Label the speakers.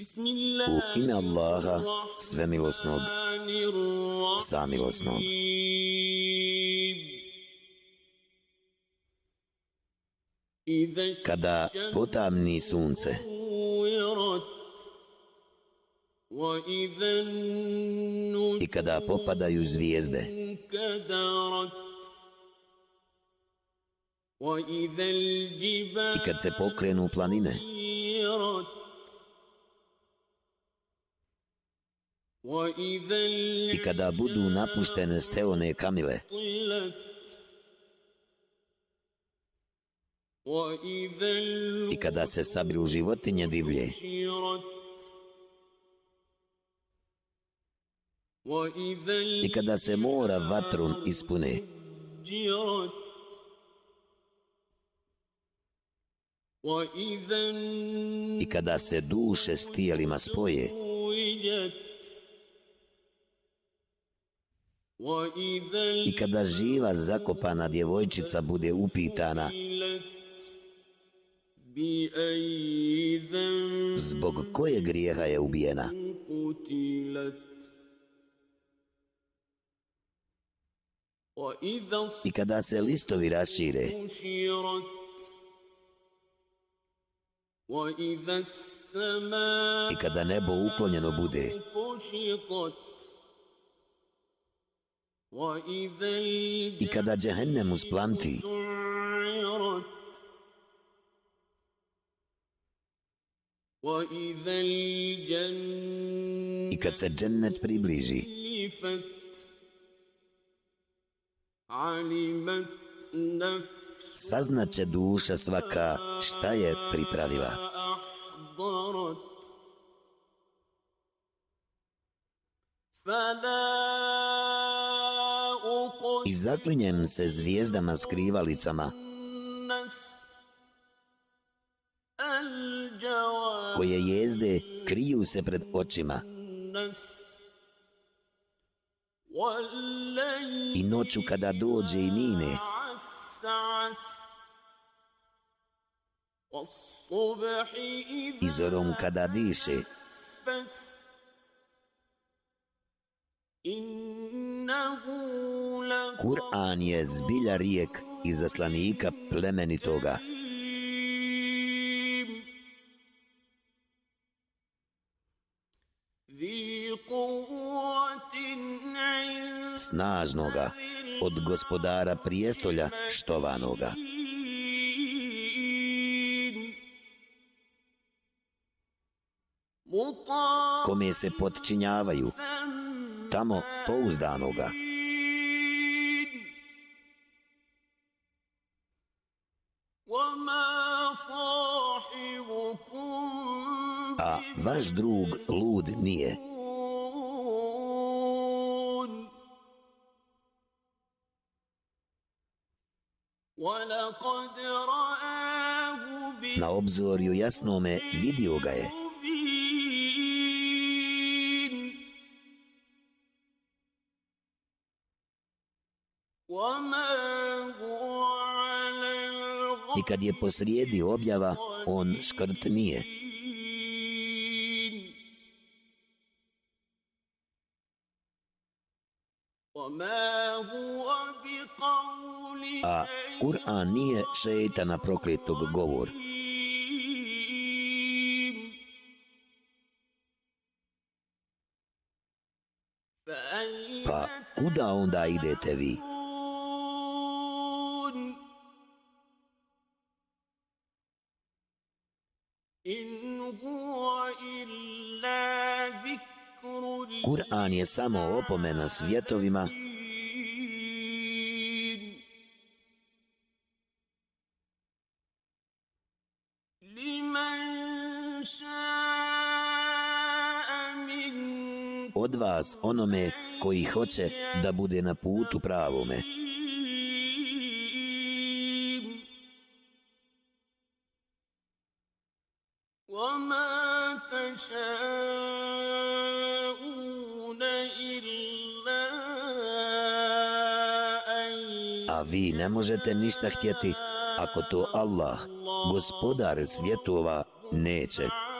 Speaker 1: U ime Allaha, svemilosnog, samilosnog. Kada potamni sunce i kada popadaju zvijezde i kad se pokrenu planine i kada budu napuštene steone kamile i kada se sabiru životinje divlje i kada se mora vatrum ispune i kada se duše s tijelima spoje i kada živa zakopana djevojčica bude upitana zbog koje grijeha je ubijena? i kada se listovi rašire. i kada nebo uklonjeno bude i kada džehennem usplanti i kad se džennet približi saznaće duša svaka šta je pripravila. I zaklinjem se zvijezdama skrivalicama. Koje jezde kriju se pred očima. I noću kada dođe i mine. I zorom kada diše. Kur'an je zbilja rijek i zaslanika plemenitoga. Snažnoga od gospodara prijestolja štovanoga. Kome se podčinjavaju, tamo pouzdanoga. A vaš drug lud nije. Na obzorju jasnome vidio ga je. I kad je posrijedi objava, on škrt nije. A Kur'an nije šeitana prokletog govor. Pa kuda onda idete vi? Kur'an je samo opomena svjetovima od vas onome koji hoće da bude na putu pravome. A vi ne možete ništa htjeti ako to Allah, gospodar svjetova, neće. Allah.